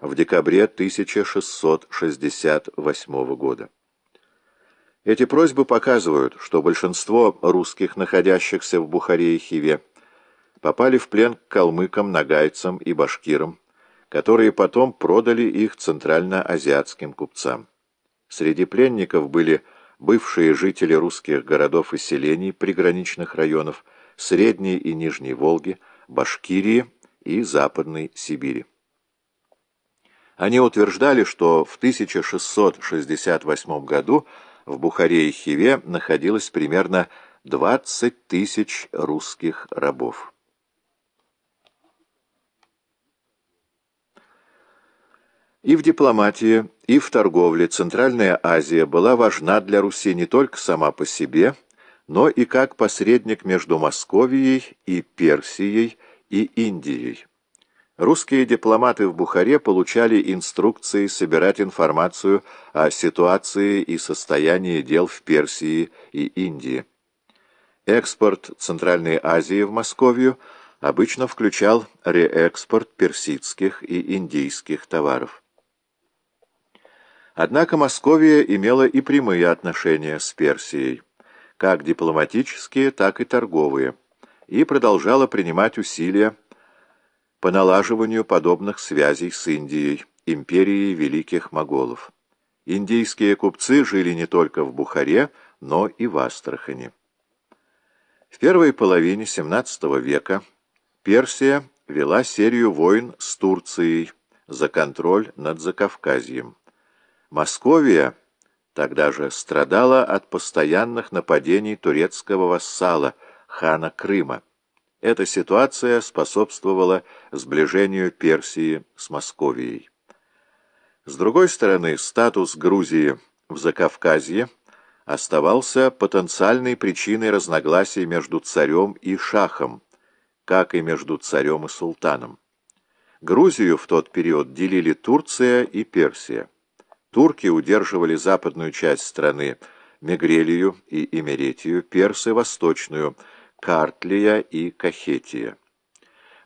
в декабре 1668 года. Эти просьбы показывают, что большинство русских, находящихся в Бухаре и Хиве, попали в плен к калмыкам, нагайцам и башкирам, которые потом продали их центральноазиатским купцам. Среди пленников были бывшие жители русских городов и селений приграничных районов Средней и Нижней Волги, Башкирии и Западной Сибири. Они утверждали, что в 1668 году в Бухаре и Хиве находилось примерно 20 тысяч русских рабов. И в дипломатии, и в торговле Центральная Азия была важна для Руси не только сама по себе, но и как посредник между Московией и Персией и Индией. Русские дипломаты в Бухаре получали инструкции собирать информацию о ситуации и состоянии дел в Персии и Индии. Экспорт Центральной Азии в Московию обычно включал реэкспорт персидских и индийских товаров. Однако Московия имела и прямые отношения с Персией, как дипломатические, так и торговые, и продолжала принимать усилия по налаживанию подобных связей с Индией, империей великих моголов. Индийские купцы жили не только в Бухаре, но и в Астрахани. В первой половине XVII века Персия вела серию войн с Турцией за контроль над Закавказьем. Московия тогда же страдала от постоянных нападений турецкого вассала, хана Крыма. Эта ситуация способствовала сближению Персии с Московией. С другой стороны, статус Грузии в Закавказье оставался потенциальной причиной разногласий между царем и шахом, как и между царем и султаном. Грузию в тот период делили Турция и Персия. Турки удерживали западную часть страны, Мегрелию и Имеретию, персы – восточную – Картлия и Кахетия.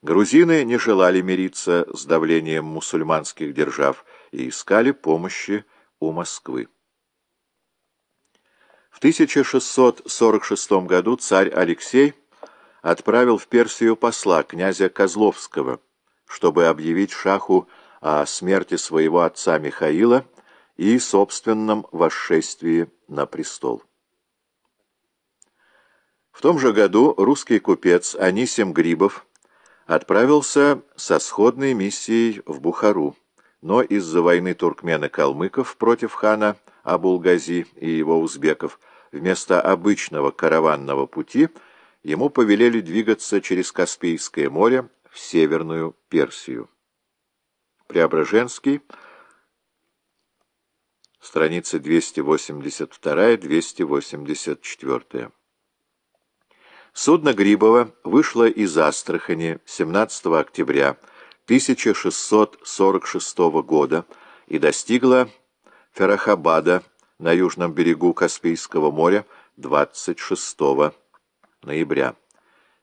Грузины не желали мириться с давлением мусульманских держав и искали помощи у Москвы. В 1646 году царь Алексей отправил в Персию посла, князя Козловского, чтобы объявить шаху о смерти своего отца Михаила и собственном восшествии на престол. В том же году русский купец Анисим Грибов отправился со сходной миссией в Бухару, но из-за войны туркмены-калмыков против хана Абулгази и его узбеков вместо обычного караванного пути ему повелели двигаться через Каспийское море в Северную Персию. Преображенский, страницы 282-284. Судно Грибова вышло из Астрахани 17 октября 1646 года и достигло Ферахабада на южном берегу Каспийского моря 26 ноября.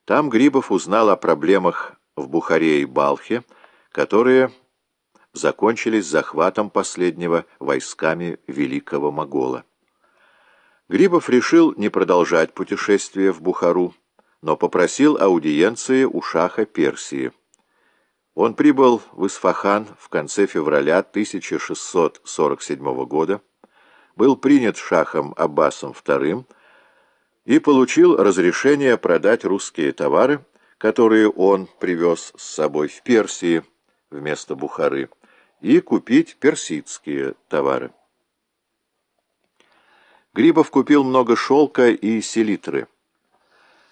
Там Грибов узнал о проблемах в Бухаре и Балхе, которые закончились захватом последнего войсками Великого Могола. Грибов решил не продолжать путешествие в Бухару, но попросил аудиенции у шаха Персии. Он прибыл в Исфахан в конце февраля 1647 года, был принят шахом Аббасом II и получил разрешение продать русские товары, которые он привез с собой в Персии вместо Бухары, и купить персидские товары. Грибов купил много шелка и селитры.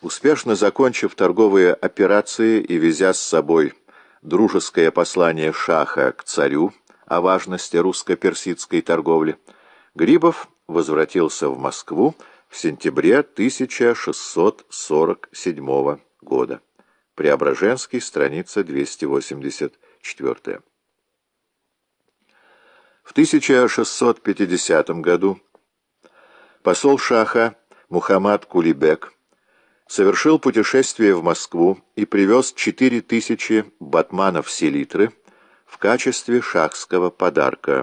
Успешно закончив торговые операции и везя с собой дружеское послание Шаха к царю о важности русско-персидской торговли, Грибов возвратился в Москву в сентябре 1647 года. Преображенский, страница 284. В 1650 году посол Шаха Мухаммад Кулибек совершил путешествие в Москву и привез 4000 батманов селитры, в качестве шахского подарка.